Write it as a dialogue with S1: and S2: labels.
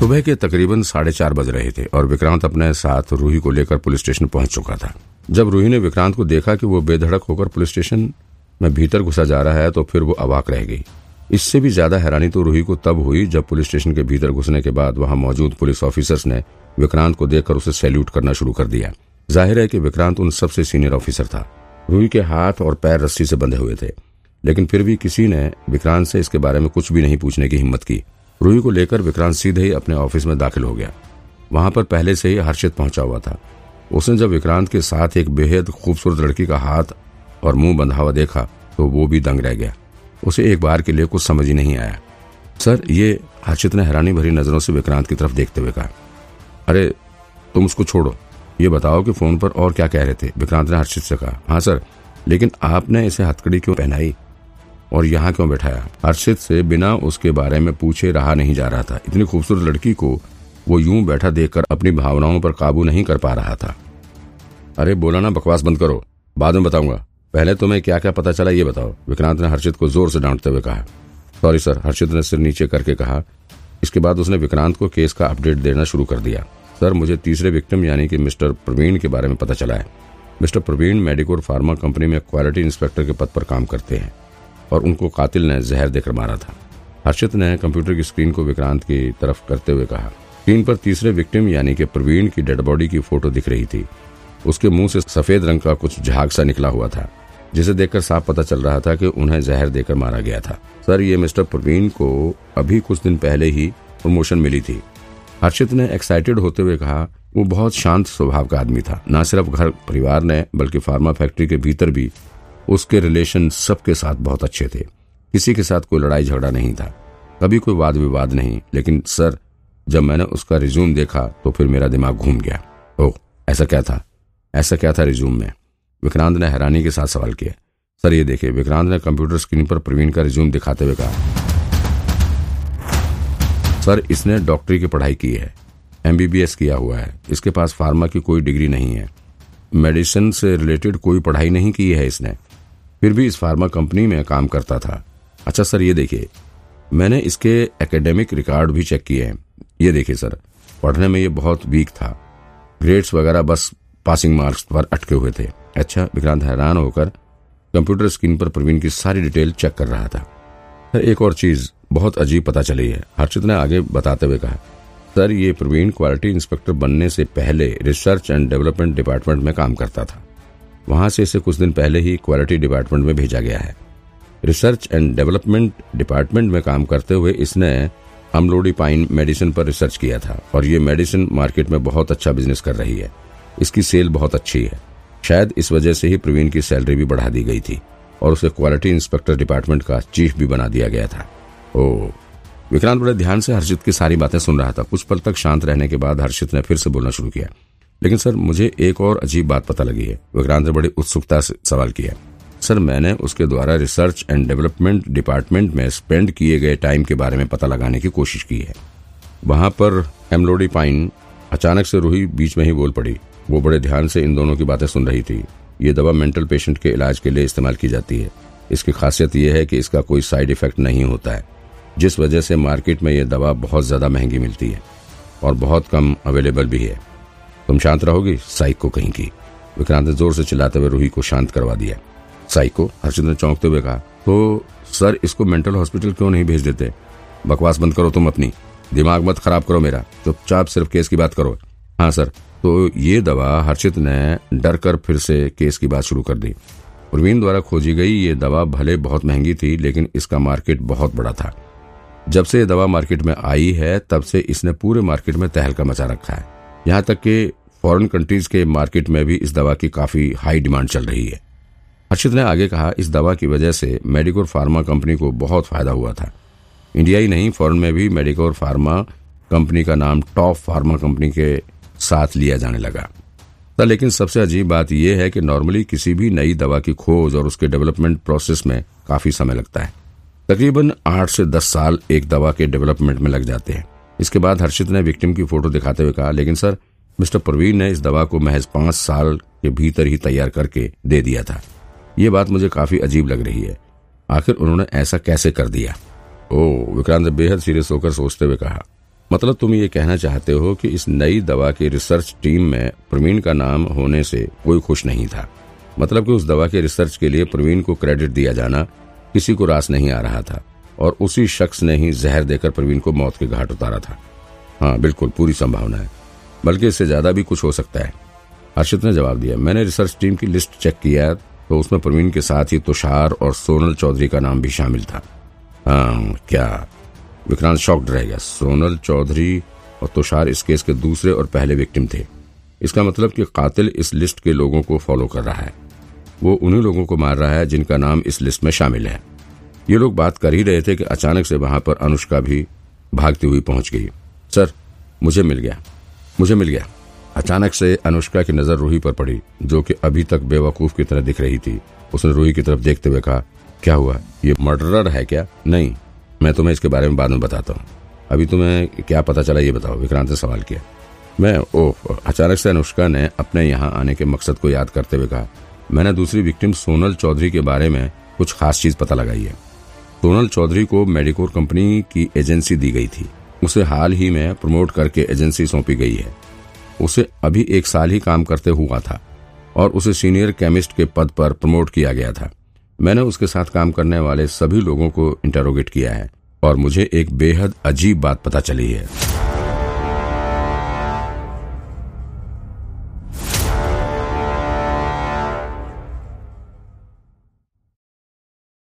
S1: सुबह के तकरीबन साढ़े चार बज रहे थे और विक्रांत अपने साथ रूही को लेकर पुलिस स्टेशन पहुँच चुका था। जब रूही ने विक्रांत को देखा कि वो बेधड़क होकर पुलिस स्टेशन में भीतर घुसा जा रहा है तो फिर वो अवाक रह गई। इससे भी ज़्यादा हैरानी तो रूही को तब हुई जब पुलिस स्टेशन के भीतर घुसने के बाद वहाँ मौजूद पुलिस ऑफिसर्स ने विक्रांत को देखकर उसे सैल्यूट करना शुरू कर दिया। ज़ाहिर है कि विक्रांत उन सबसे सीनियर ऑफिसर था। रूही के हाथ और पैर रस्सी से बंधे हुए थे, लेकिन फिर भी किसी ने विक्रांत से इसके बारे में कुछ भी नहीं पूछने की हिम्मत की। रूही को लेकर विक्रांत सीधे ही अपने ऑफ़िस में दाखिल हो गया। वहाँ पर पहले से ही हर्षित पहुँचा हुआ था। उसने जब विक्रांत के साथ एक बेहद खूबसूरत लड़की का हाथ और मुँह बंधा हुआ देखा तो वो भी दंग रह गया। उसे एक बार के लिए कुछ समझ ही नहीं आया। सर, ये हर्षित ने हैरानी भरी नज़रों से विक्रांत की तरफ़ देखते हुए कहा, अरे, तुम उसको छोड़ो। ये बताओ कि फ़ोन पर और क्या कह रहे थे? विक्रांत ने हर्षित से कहा हाँ सर, लेकिन आपने इसे हथकड़ी क्यों पहनाई? और यहाँ क्यों बैठाया? हर्षित से बिना उसके बारे में पूछे रहा नहीं जा रहा था। इतनी खूबसूरत लड़की को वो यूँ बैठा देखकर अपनी भावनाओं पर काबू नहीं कर पा रहा था। अरे, बोला ना, बकवास बंद करो। बाद में बताऊँगा। पहले तुम्हें क्या क्या पता चला ये बताओ। विक्रांत ने हर्षित को ज़ोर से डांटते हुए कहा सॉरी सर हर्षित ने सिर नीचे करके कहा। इसके बाद उसने विक्रांत को केस का अपडेट देना शुरू कर दिया। सर मुझे तीसरे विक्टिम यानी कि मिस्टर प्रवीण के बारे में पता चला है। Mister Praveen Medicore pharma company में क्वालिटी इंस्पेक्टर के पद पर काम करते हैं। और उनको कातिल ने जहर देकर मारा था। हर्षित ने कंप्यूटर की स्क्रीन को विक्रांत की तरफ़ करते हुए कहा, स्क्रीन पर तीसरे विक्टिम यानी कि प्रवीण की डेड बॉडी की फ़ोटो दिख रही थी। उसके मुँह से सफ़ेद रंग का कुछ झाग सा निकला हुआ था, जिसे देखकर साफ़ पता चल रहा था कि उन्हें जहर देकर मारा गया था। सर, ये मिस्टर प्रवीण को अभी कुछ दिन पहले ही प्रमोशन मिली थी। हर्षित ने एक्साइटेड होते हुए कहा, वो बहुत शांत स्वभाव का आदमी था। न सिर्फ़ घर परिवार ने, बल्कि फार्मा फैक्ट्री के भीतर भी उसके रिलेशन सबके साथ बहुत अच्छे थे। किसी के साथ कोई लड़ाई झगड़ा नहीं था। कभी कोई वाद विवाद नहीं, लेकिन सर, जब मैंने उसका रिज्यूम देखा तो फिर मेरा दिमाग घूम गया। ओह, ऐसा क्या था? ऐसा क्या था रिज्यूम में? विक्रांत ने हैरानी के साथ सवाल किया। सर, ये देखिए, विक्रांत ने कंप्यूटर स्क्रीन पर प्रवीण का रिज्यूम दिखाते हुए कहा, सर, इसने डॉक्टरी की पढ़ाई की है। एमबीबीएस किया हुआ है। इसके पास फार्मा की कोई डिग्री नहीं है। मेडिसिन से रिलेटेड कोई पढ़ाई नहीं की है इसने। फिर भी इस फार्मा कंपनी में काम करता था। अच्छा सर, ये देखिए, मैंने इसके एकेडमिक रिकॉर्ड भी चेक किए हैं। ये देखिए सर, पढ़ने में ये बहुत वीक था। ग्रेड्स वगैरह बस पासिंग मार्क्स पर अटके हुए थे। अच्छा विक्रांत हैरान होकर कंप्यूटर स्क्रीन पर प्रवीण की सारी डिटेल चेक कर रहा था। सर, एक और चीज़, बहुत अजीब पता चली है। हर्षित ने आगे बताते हुए कहा, सर, ये प्रवीण क्वालिटी इंस्पेक्टर बनने से पहले रिसर्च एंड डेवलपमेंट डिपार्टमेंट में काम करता था। वहाँ से इसे कुछ दिन पहले ही क्वालिटी डिपार्टमेंट में भेजा गया है। रिसर्च एंड डेवलपमेंट डिपार्टमेंट में काम करते हुए इसने अमलोडी पाइन मेडिसिन पर रिसर्च किया था और ये मेडिसिन मार्केट में बहुत अच्छा बिज़नेस कर रही है। इसकी सेल बहुत अच्छी है। शायद इस वजह से ही प्रवीण की सैलरी भी बढ़ा दी गई थी और उसे क्वालिटी इंस्पेक्टर डिपार्टमेंट का चीफ भी बना दिया गया था। ओ, विक्रांत बड़े ध्यान से हर्षित की सारी बातें सुन रहा था। कुछ पल तक शांत रहने के बाद हर्षित ने फिर से बोलना शुरू किया। लेकिन सर, मुझे एक और अजीब बात पता लगी है। विक्रांत ने बड़ी उत्सुकता से सवाल किया। सर, मैंने उसके द्वारा रिसर्च एंड डेवलपमेंट डिपार्टमेंट में स्पेंड किए गए टाइम के बारे में पता लगाने की कोशिश की है। वहाँ पर एमलोडी पाइन अचानक से रूही बीच में ही बोल पड़ी। वो बड़े ध्यान से इन दोनों की बातें सुन रही थी। ये दवा मेंटल पेशेंट के इलाज के लिए इस्तेमाल की जाती है। इसकी खासियत यह है कि इसका कोई साइड इफ़ेक्ट नहीं होता है, जिस वजह से मार्केट में यह दवा बहुत ज़्यादा महँगी मिलती है और बहुत कम अवेलेबल भी है। तुम शांत रहोगी, साइक कहीं की। विक्रांत ने ज़ोर से चिल्लाते हुए रूही को शांत करवा दिया। साइक हर्षित ने चौंकते हुए कहा तो सर, इसको मेंटल हॉस्पिटल क्यों नहीं भेज देते? बकवास बंद करो तुम अपनी। दिमाग मत खराब करो मेरा। चुपचाप सिर्फ़ केस की बात करो। हाँ सर। तो ये दवा हर्षित ने डर कर फिर से केस की बात शुरू कर दी। प्रवीण द्वारा खोजी गई ये दवा भले बहुत महँगी थी, लेकिन इसका मार्केट बहुत बड़ा था। जब से ये दवा मार्केट में आई है, तब से इसने पूरे मार्केट में तहलका मचा रखा है। यहाँ तक कि फॉरेन कंट्रीज़ के मार्केट में भी इस दवा की काफ़ी हाई डिमांड चल रही है। हर्षित ने आगे कहा, इस दवा की वजह से मेडिकोर फार्मा कंपनी को बहुत फ़ायदा हुआ था। इंडिया ही नहीं, फॉरेन में भी मेडिकोर फार्मा कंपनी का नाम टॉप फार्मा कंपनी के साथ लिया जाने लगा। तो लेकिन सबसे अजीब बात यह है कि नॉर्मली किसी भी नई दवा की खोज और उसके डेवलपमेंट प्रोसेस में काफ़ी समय लगता है। तकरीबन आठ से दस साल एक दवा के डेवलपमेंट में लग जाते हैं। इसके बाद हर्षित ने विक्टिम की फ़ोटो दिखाते हुए कहा, लेकिन सर मिस्टर प्रवीण ने इस दवा को महज पाँच साल के भीतर ही तैयार करके दे दिया था। ये बात मुझे काफ़ी अजीब लग रही है। आखिर उन्होंने ऐसा कैसे कर दिया? ओ, विक्रांत ने बेहद सीरियस होकर सोचते हुए कहा मतलब तुम ये कहना चाहते हो कि इस नई दवा की रिसर्च टीम में प्रवीण का नाम होने से कोई खुश नहीं था? मतलब कि उस दवा के रिसर्च के लिए प्रवीण को क्रेडिट दिया जाना किसी को रास नहीं आ रहा था और उसी शख्स ने ही जहर देकर प्रवीण को मौत के घाट उतारा था? हाँ बिल्कुल, पूरी संभावना है। बल्कि इससे ज़्यादा भी कुछ हो सकता है। हर्षित ने जवाब दिया, मैंने रिसर्च टीम की लिस्ट चेक किया है तो उसमें प्रवीण के साथ ही तुषार और सोनल चौधरी का नाम भी शामिल था। हाँ क्या? विक्रांत शॉक्ड रह गया। सोनल चौधरी और तुषार इस केस के दूसरे और पहले विक्टिम थे। इसका मतलब कि कातिल इस लिस्ट के लोगों को फॉलो कर रहा है। वो उन्हीं लोगों को मार रहा है जिनका नाम इस लिस्ट में शामिल है। ये लोग बात कर ही रहे थे कि अचानक से वहाँ पर अनुष्का भी भागती हुई पहुँच गई। सर, मुझे मिल गया। मुझे मिल गया। अचानक से अनुष्का की नज़र रूही पर पड़ी, जो कि अभी तक बेवकूफ़ की तरह दिख रही थी। उसने रूही की तरफ़ देखते हुए कहा, क्या हुआ? ये मर्डरर है क्या? नहीं, मैं तुम्हें इसके बारे में बाद में बताता हूँ। अभी तुम्हें क्या पता चला ये बताओ, विक्रांत ने सवाल किया। मैं, ओह, अचानक से अनुष्का ने अपने यहाँ आने के मकसद को याद करते हुए कहा, मैंने दूसरी विक्टिम सोनल चौधरी के बारे में कुछ खास चीज़ पता लगाई है। सोनल चौधरी को मेडिकोर कंपनी की एजेंसी दी गई थी। उसे हाल ही में प्रमोट करके एजेंसी सौंपी गई है। उसे अभी एक साल ही काम करते हुआ था और उसे सीनियर केमिस्ट के पद पर प्रमोट किया गया था। मैंने उसके साथ काम करने वाले सभी लोगों को इंटरोगेट किया है और मुझे एक बेहद अजीब बात पता चली है।